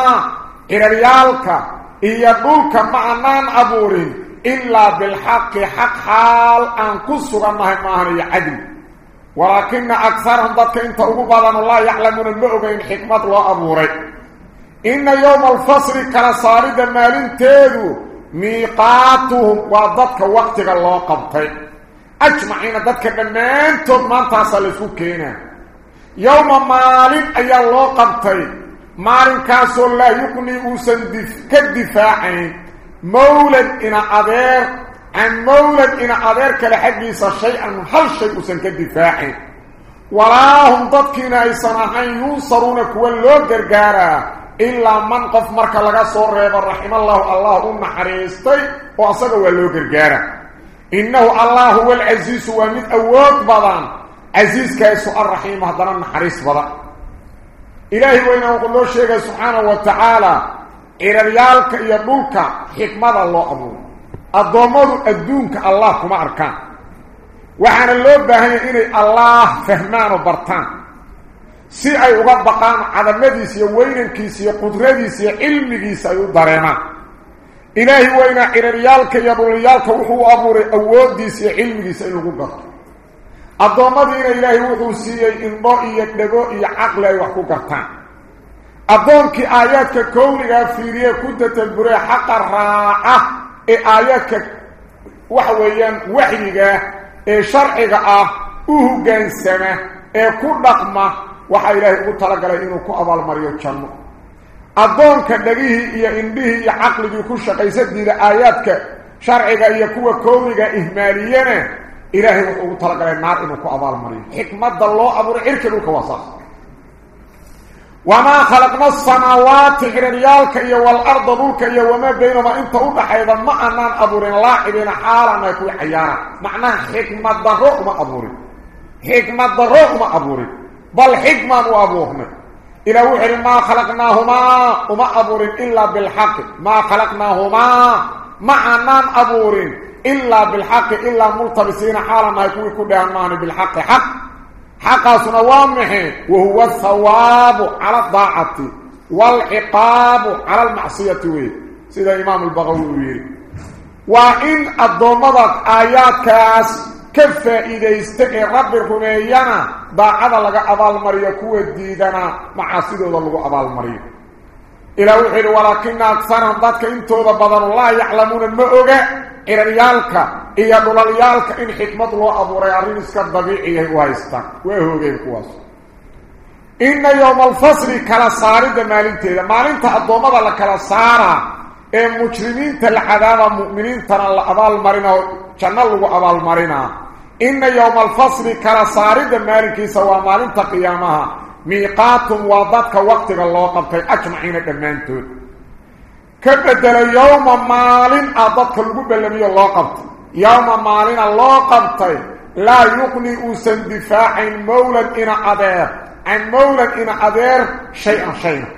إريالك إيا دولك معنان أبورين. إلا بالحق حق حال أن كسر ما هي عدل ولكن أكثرهم ضدك انت أقوبادا الله يعلمون المؤغين حكمة الله إن يوم الفصل كالصارد مالين تيدو ميقاتهم وضدك وقتك الله قبطي. أجمعين ضدك بمان ما تصل سكينا يوم مالين أي الله قبطي. مالين كاسو الله يقني أوسن كالدفاعين مولد إن أدير عن مولد إن أدير كالحديث شيئا هل شيء أوسن كالدفاعين ولا هم ضدكنا إيسانحين ينصرون كوالو قرقارا. إلا من قف مركا لغا صور رحم الله الله أم حريستي وأصدق ولو قرقارا. إنه الله هو العزيز ومن أول بضان. عزيز كيسو الرحيم هدنا حريس بضان. إلهي وإنه قل له الشيخ سبحانه وتعالى إريالك يدولك حكمة الله أبوه. أضمر أدونك الله كما أركان وحنا لو باهي إني الله فهمان وبرتان سي أي أغبقان على مديس يوينن كيس يقدرديس يعلم كيس يدرينا إلهي وينا إلى ريالك يبو ريالك وحو أبوري أول ديس يعلم كيس يقدر أضمر إني إلهي وحو سي إنبو إيك دقو إي عقل يوحكو كي آياتك كوني غافيرية كنت تنبري حق الرائح ee aayaadka waxa weeyaan waxyiga ee sharciga ah u hoggaansama ee ku dhaqma waxaa ilaahay ugu talagalay inuu ku abaalmariyo janno addoonka dhegihii iyo indhihii iyo caqligii ku shaqaysadiida aayaadka sharciga iyo kuwa kowniga ihmaaliyana ilaahay wuxuu ugu talagalay naar inuu ku abaalmariyo xikmadda loo abuuray cirka dhulka waa saas وما خلقنا السماوات إريالك والأرض ذلك وما بينما أنت أبحى حيضا. ما أنان أبورين. لا إذن حالنا يكون حيانا. معنى حكمة الرغم أبورين. حكمة الرغم أبورين. بل حكمة أبوهم إلى وحر ما خلقناهما وما أبورين إلا بالحق. ما خلقناهما ما أنان أبورين إلا بالحق. إلا ملتبسين حالنا يكون يكون بأمان بالحق. حق. حق سنوامه وهو الثواب على الضاعة والعقاب على المعصية. سيدا إمام البغوي وإن الضمضت آيات كاس إذا يستقي رب الرميانا باعدا لغا أبال مريا كوة ديدنا معاصده لغا أبال مريا. إلى وحيد ولكن أكثرهم ذاتك انتو ذا بدن الله يعلمون إلى إيا دلاليالك إن حكمة الله أبو ريالين إسكت ضبيعي هو إستان وهو يقول إن يوم الفصل كالصاري ده مالين تهيدا مالين تهدوما بلا كالصارا إيا مجرمين تلحذاب مؤمنين تنا الأبال مرنا كنا اللغو أبال مرنا إن يوم الفصل كالصاري ده مالين كيسا ومالين تقيامها. ميقاتهم وضاك وقتك الله قبطي أجمعين دمانتون كبدل يوم مال أضطه القبل الله يلقبت يوم مال اللقبت لا يقني أسن دفاع مولا إن أدير. عن مولا إن أدير شيئا شيئا.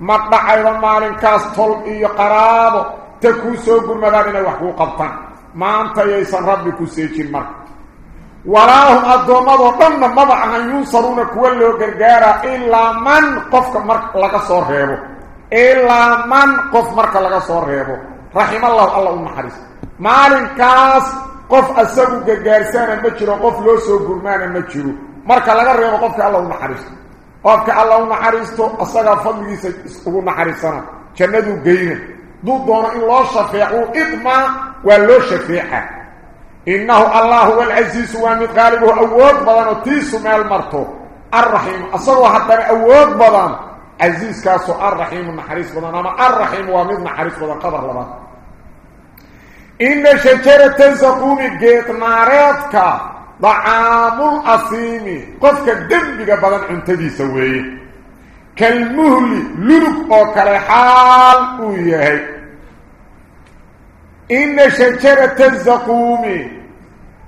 مطلع أيضا مال كاس طلقي قراب تكوسو قرمدان وحقو قبطا ما أنت يسا ربك سيكي مرك. ولا هم أدو مضوا بنا مضع أن ينصرون كوالي وقرقارا إلا من قفك مرك لك صورهيبه إلا من قف مركا لغا صور ريبو رحم الله الله المحرس مال الكاس قف أسابوك جارسانا مجرو قف لوسو قرمانا مجرو مركا لغا ريبو قف الله المحرس قف الله المحرس تو أصغى فضلي سيسقه محرسانا كندو قينا. دو دون إن الله شفيعه إطمع ولو شفيعه إنه الله هو العزيز ومتغالبه أود بضانو تيسو مال مرتو. الرحيم. أصغى حتى أود بضانو عزيز كاسو الرحيم النحريس بضان أما الرحيم وامض نحريس بضان قبر لبا إن شجرة تنسقومي قيت ناريتك ضعام الأصيمي قفك دمبك بضان انتدي سوي. كالمهل لنك أو كريحال ويهي إن شجرة تنسقومي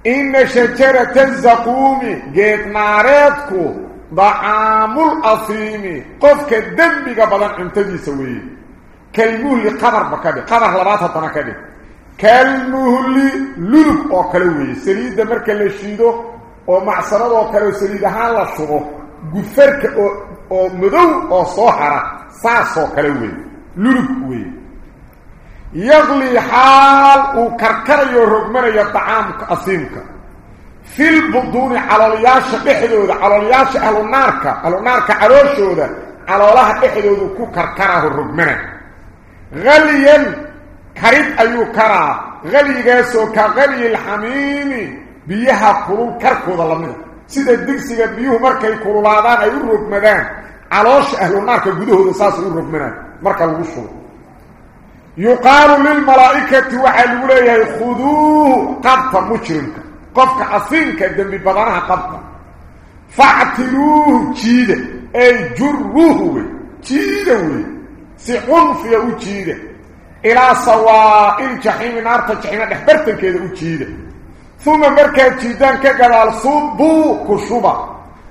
إن شجرة تنسقومي قيت ناريتكو طعام الأصيم. قفك الدنبك بدن عنتدي سويه كالمهل قبر بكده. قبر لباتها تنكده كالمهل سليد مركا لشيدو أو معصرد أو كلو سليد هان لا شبو gufarka oo oo madow oo soo hara saasoo kale wey lulug wey في البدون على الياش بحدود على الياش أهل النارك أهل على عروشه على الله بحدود كو كركره الرقمنة غليا كريد أيو كرا غلي غيسو كغلي الحميم بيها قلو كركو ظلمنا سيدة الدكسي قد بيوه مركا يقولوا لاذان أيو الرقمنة على الياش أهل النارك قدوه دساس الرقمنة مركا الوصول يقال للملائكة وحلوليه خذوه قبطة مجرمك. قفك عصينك الدنبي ببضانها قبطة فاعتلوه جيدة أي جروه جيدة سعنفية جيدة إلى صوائل جحيم نارتا جحيمة احبرتا كيدة جيدة ثم مركا جيدان كقال الصبو كشوبة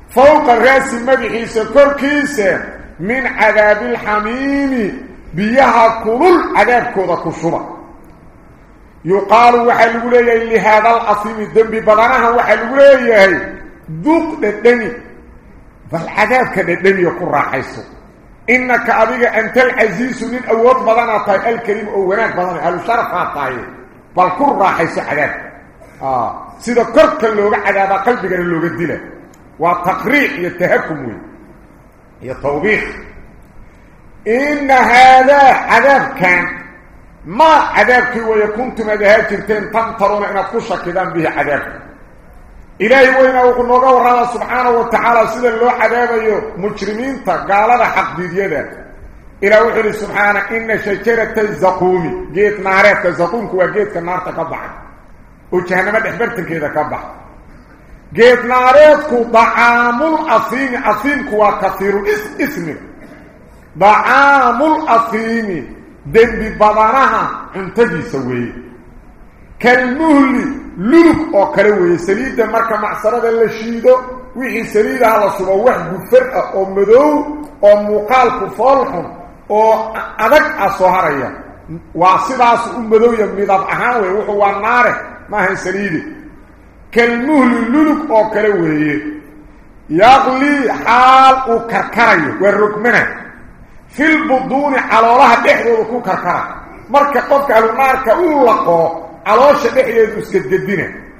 فوق الرأس المبيحي سكر كيسة من عذاب الحميم بيها كل عذاب كودة كشوبة yuqaalu waxaa lagu leeyahay lihaada alasiimi dembi badanaha waxaa lagu leeyahay duq dhadhani bal cadaabka dhadhaniyo ku raaxayso innaka adiga anta alcasiisu nin awood badanaa tahay alkariim oo wanaag badana ahlusharafaa tahay bal ku raaxayso cadaabka sida korka looga cadaabaa qalbigana looga dila waa taqriic iyo tahakum wey ما عذابك ويكونت مجاهات ترتين تنطرون إن أتكشك دان به عذابك إلهي وإن أقول نغو رضا سبحانه وتعالى سيدا له عذابه مجرمين تقال هذا حق بيديه إلى وحل سبحانه إن شجرة الزقومي جيت نارية الزقوم كوا جيت النار تقبع. وكهنا ما دحبرت كيدا كبع جيت نارية كو ضعام الأصيم أصيم كوا اسمي اسم اسم ضعام الأصيمي kale weeye saliidda marka macsarada la shiido wixii saliidaha la subo wax gufar ah oo madow oo muuqaalku foolxun oo adag ah soo haraya waa sidaas u madowya midab ahaan wey wuxuu waa naare maahan saliide kalmuhli lulug oo kale weeye yaqlii xaal uu karkarayo waa rogmana في البدون على الله بحر وكركر مركه قد قالوا ماركه اولق على وش بحر الدين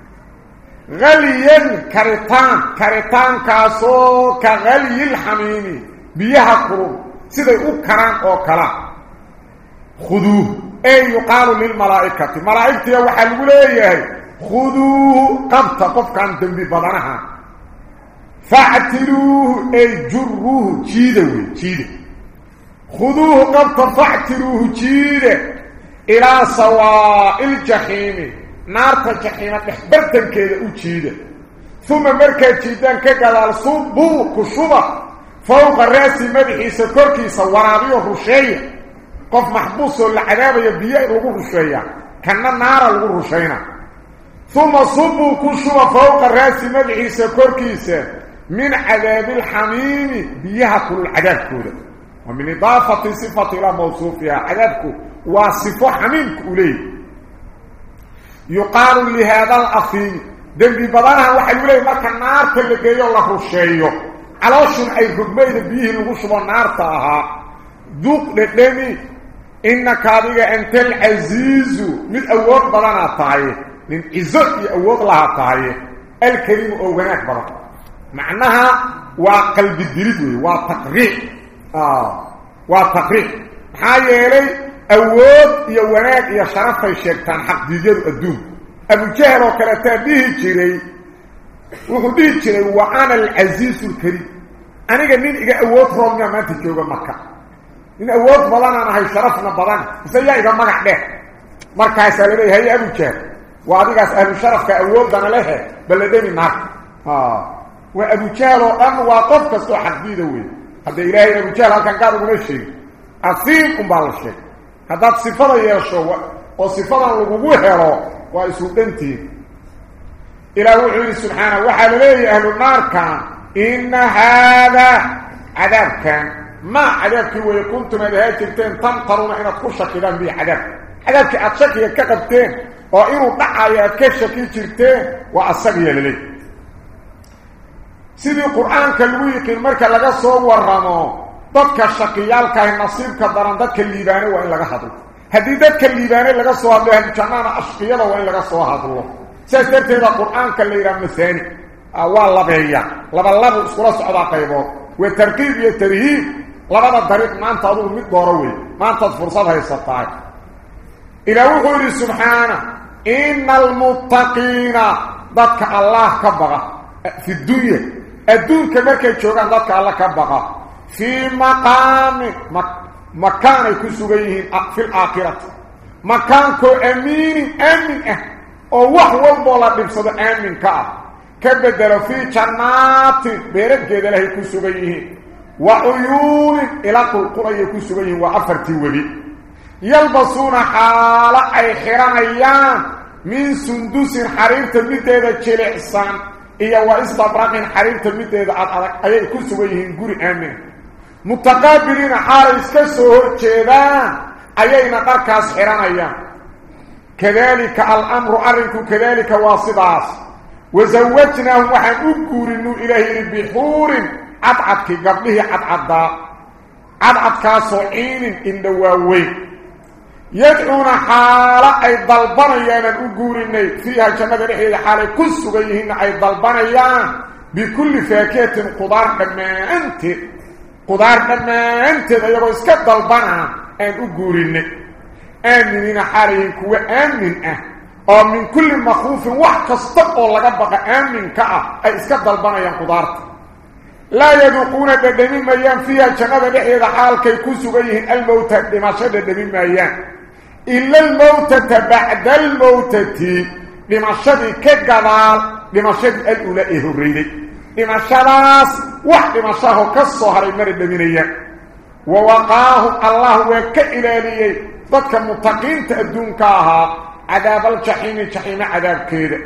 غليا كرتان كرتان كاسو كغلي الحميم بيها قرون سيدي أو كران أو كلا خذوه اي يقال للملائكه ملائكه يا وحا لو ليه خذوه قد تقف كان تنبي فاعتلوه اي جروه تشيدوه تشيدوه خذوه قبطة فاحتروه جيدة إلى سواء الجحيم نار الجحيمة نحبرتا كيدة وجيدة ثم مركا جيدة كقال الصوب بو كشوبة. فوق الرأس مدحي سكركي سوراني وحشية قف محبوس العذاب يبيع وحشية كان نار الوحشية ثم صوب كشوبة فوق الرأس مدحي سكركي من عذاب الحميم بيها كل عذاب كودة. ومن إضافة صفة إلى موصوفها عجبك واصف حميمك إليه. يقال لهذا الأخي دم ببضانها وحي إليه لك النار تلقي الله الشيء على وشن أي ذكبين بيه المشبه النار تاها. ذوق لتلمي إنك هذا أنت العزيز من أول بضانة تاية من إزاك أول لها تاية الكريم أولاك بضانة معنها وقلب الدريد وتقريب. Awood lahaa tahay alkariimu oo wanaag badan macnaha waa qalbi dilid wey waa taqriic waa taqriic maxaa yeelay awood iyo wanaag iyo sharafay sheegtaan xaqdiidyadu adduunka abujahal oo kaleetaa dhihi jiray wuxuu dhihi jiray wa ana alcasiizu alkariim aniga nin iga awood roobnaa maanta jooga marka nin awood badanaan ahay sharafna badan mise yaa iga magac dheh markaasaa la leeya haye abujahal waa adigaas ahlu sharafka awoodana lehe balladhemi naarka waa abujahal oo dhan waa qof kastoo xaqdiida wey هذا إلهي إله جهل هل كان قاعد يقول الشيء أثيركم بعض الشيء هذا صفر يرشو وصفر المبوحر وإسودنتي إلى وحيد سبحانه وحال إليه أهل النار كان إن هذا عذاب كان ما عذاب عذابك هو يكونتم لهذه التلتين تمطرون إن تخشى كلام بي عذاب عذاب عذابك أتشكي كقبتين وإنه دعا يأكشكي تلتين وأصبي لليه sidii qur-aanka lagu yiqiin marka laga soo waramo dadka shaqiyaalka ah nasiibka daran dadka liibaane waa in laga hadlo haddii dadka liibaane laga soo hadlo ahlujannaana ashqiyada waa in laga soo hadlo sidaas darteeda qur-aanka la yidhaha masaani waa labeeya laba labu iskula socdaa qaybood waa tarkiib iyo tarhiib labada dariiq maanta adugu mid dooro wey maantaad fursad haysatahay ilaa wuxuu yidhi subxaana ina almuttaqiina dadka allah ka baqa fi dunya ku sugan yihiin fi laakhirati makaankoo amiinin aamin ah oo wax walboo la dhibsado aaminka ah ka bedelo fii jannaatin beerageeda lahay ku sugan yihiin wa cuyuunin ila qulqulayay ku sugan yihiin waa afartii webi yalbasuuna xaalo ay xiranayaan min sundusin xariirta mideeda jilicsan iyo wa istabraqin xariirta mideeda ad adag ayay ku sugan yihiin guri aamina mutaqaabiliina xaalay iska soo horjeedaan ayayna dharkaas xiranayaan kadalika alamru arrinku kadalika waa sidaas wasawajnaahum waxaan u guurinu ilaahi bixuurin cadcadkii gabdhihii cadcaddaa cadcadkaasoo ciinin indha يدعون حالة أي ضلبانيان أقولين فيها كما ذلك حالة كل سبيهن أي ضلبانيان بكل فاكات قدار بما أنت. قدار بما أنت. يقول إسكا ضلبانا أن أقولين آمنين حالين كوة آمن أه. أو من كل مخوف وحكا استقوى لك بقى آمن كأ أي إسكا ضلبانيان قدار. لا يدقون بدمين ميان فيها كما ذلك حالة كي كل سبيهن الموتى بما شد بدمين ميان. إلا الموتة بعد الموتة. لمشهد كالقضال لمشهد الأولى إهبريدي لمشهد ناس وحد مشاهد كالصهر المرد منية ووقاه الله وكإلالي ذاتك متقين تأدون كاها. عذاب الجحيم الجحيم عذاب كيد.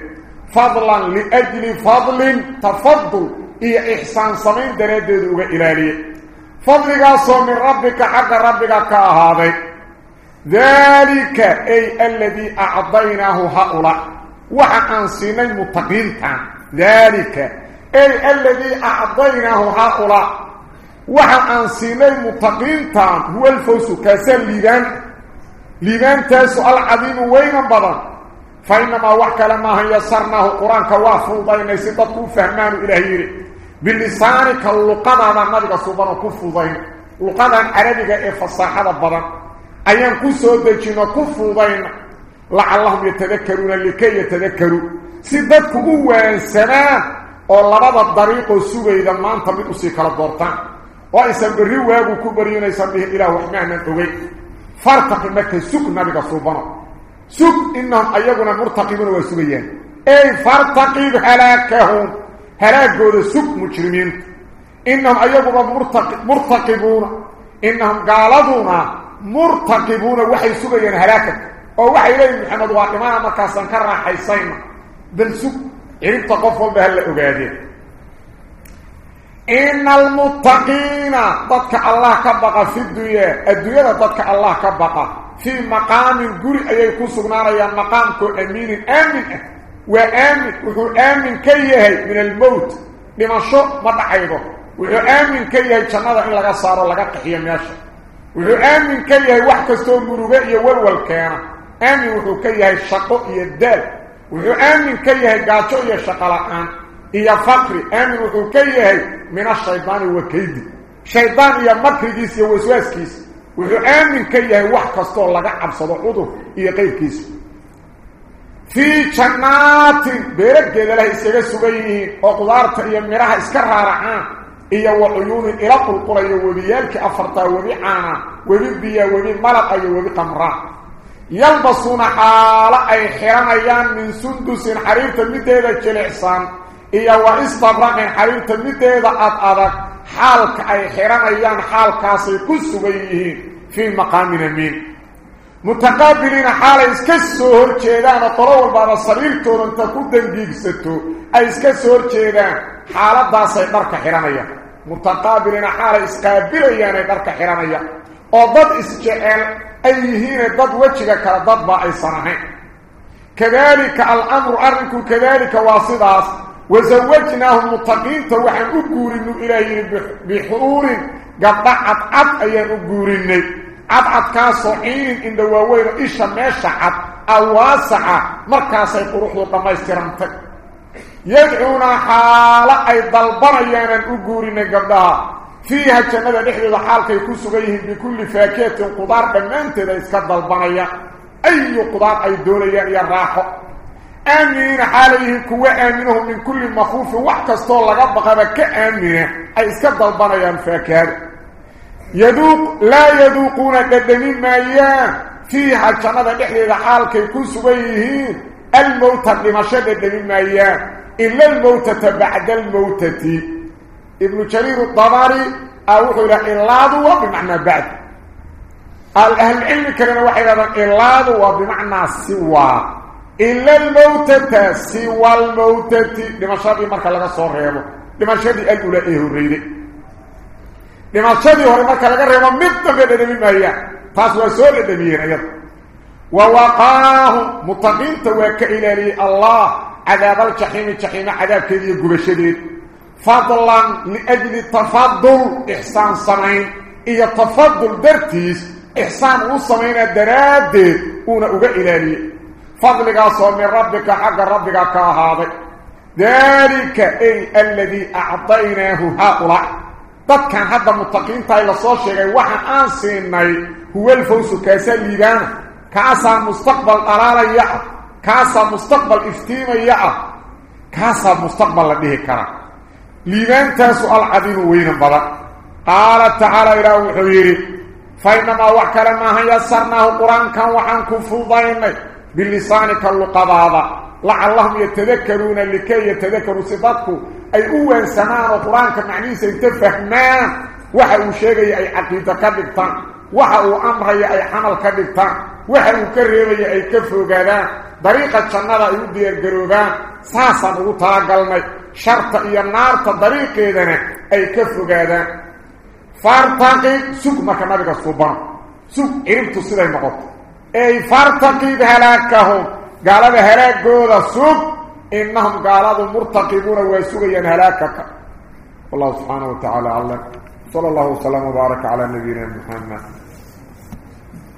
فضلا لأجل فضل تفضل. إيا إحسان صمين دردد فضل فضلك من ربك حق ربك كاها ذلك أي الذي أعضيناه هؤلاء. وحقنصنا المتقين ذلك أي الذي أعضيناه هؤلاء. وحقنصنا المتقين هو الفوس كسر لذان لذان تاسو العظيم وين بضا فإنما وحك لما يسرناه قرآن كوافو ضيني سيطة فهمان إلهير باللسان كاللقضة ما ذلك سبحانه كفو ضيني لقضة عربية إفصاحة بضا badan ayaan ku soo dejino ku fuudayna lacallahum yatadakaruuna likay yatadakaruu si dadku u waansanaan oo labada dariiqoo sugayda maanta mid usii kala doortaan oo aysan berri waagu ku baryinaysan dhihin ilaah wax maanan ogey fartaqi marka sug nabiga suubano sug inahum ayaguna murtaqibuuna waa sugayaan ey fartaqib halaakahum halaagooda sug mujrimiinta inahum ayaguba murtaqibuuna inahum gaaladuna مرتقبون وحي سبيان هلاكك ووحي إليه محمد وإمام مكاسن كرنا حيصين بل سب. إليه تقفل بها الأبادين إن المتقين تدك الله كبقى في الدنيا. الدنيا تدك الله كبقى. في مقام القرية يكون سبنانا يا مقام كأمين أمن وأمن وهو أمن كيه من الموت. لما شو ما وهو أمن كيه جمعه إلا قصاره لقى قحيه مياشه وعامن كيا وحك سو مروغا يول والكينا امن و كيا شقق يدال وعامن كيا غاتو يا شقلان يا فقري امن و كيا من الشيطان وكيد شيطان يا مكريس يا وسواسكيس وعامن كيا وحك سو لغا عبسدو عدو يا قيركيس في جنات بيرك جلاله سيغ سوغيني أو قدارته يا ميرها اسكرارعان iyo cuyuunin ila qulqulayo webiyaalkii afartaa webi caana webi biya webi malab iyo webi qamraa yalbasuuna xaalo ay xiranayaan min sundusin xariirta mideeda jilicsan iyo wa istabraqin xariirta mideeda ad adag xaalka ay xiranayaan xaalkaasay ku sugan yihiin fii maqaamin amiin mutaqaabiliina xaalay iska حالة داسة دركة حرامية متقابلين حالة اسقابلية دركة حرامية وضد اسجعل أيهين ضد وجهة كالضد باعي صنعين كذلك الأمر أرنك كذلك واصد عاص وزوجناهم متقين توحن أقورن إلهي بحرور قد أعد أعد أيان أقورن. أعد أعد كان صعين إن دواوين إشا ماشا أعد الواسعة مركز يقرح لقما يسترمتك يدعونا حالة أي ضلبنا يانا أقورن قبلها. فيها جنة نحن حالك يكون سغيهم بكل فاكهة قدار بمانت إذا إسكاد ضلبنا أي قدار أي دولة يا راحة. آمين عليهم كوا آمنهم من كل مخوف. وحكستو لغا بقى كآمنة أي اسكد البنيان فاكهة. يذوق لا يذوقون ددمين مايان فيها الجنة نحن حالك يكون سغيهم الموتى لمشهد ددمين مايان إلا الموتة بعد الموتة. ابن جرير الضباري أوحي إلاده بمعنى بعد. الأهل العلم كان وحيدا إلاده وبمعنى سوى. إلا الموتة سوى الموتة. لمشهد مركا لغا صوريبه لمشهد الأولى إيه الرئيدي لمشهد هو مركا لغا ريبه. مدى بدن مما تاسوى سؤال الدمير أيضا ووقاه متقين توك إلى الله. عذاب الجحيم الجحيم عذاب كذي قبشديد فضلا لأجل التفضل إحسان صنعين إيا التفضل درتيس إحسان وصمين الدراد أونا أغا إلالي فضلك من ربك حق ربك كهذا. ذلك أي الذي أعطيناه هؤلاء. ضد كان هذا متقين تايلا سو شيغي waxaan aan siinay huwa fawsu kaasa liibana kaasa mustaqbal mustaqbal iftiimaya kaasa mustaqbal la dhihi kara liibanta su'al cadiim weyn badan qala ta'ala ila wuxuu فإنما وحكرا ما يسرناه قرآن كان وحن كفوضين بلسانك اللقباضة لعلهم يتذكرون لكي يتذكروا صفاتك أي أول سمان وقرآن كمعني سيتفهمان وحا شيغي أي عقيدة كدبتان وحا أمري أي حمل كدبتان وحا كريبي أي كفو طريقة شنالة يودي القروبان ساسا وطاقلنا شرط إيا النار طريق إذن أي كفو قادان فارتقي سوق مكا نبقى الصبان سوق عربت سيدي مقط اي فارتقي بهلاكهم قال بهلاك قوضة سوق إنهم قالوا مرتقبون ويسوقيا هلاكك والله سبحانه وتعالى علم صلى الله وسلم وبارك على نبينا محمد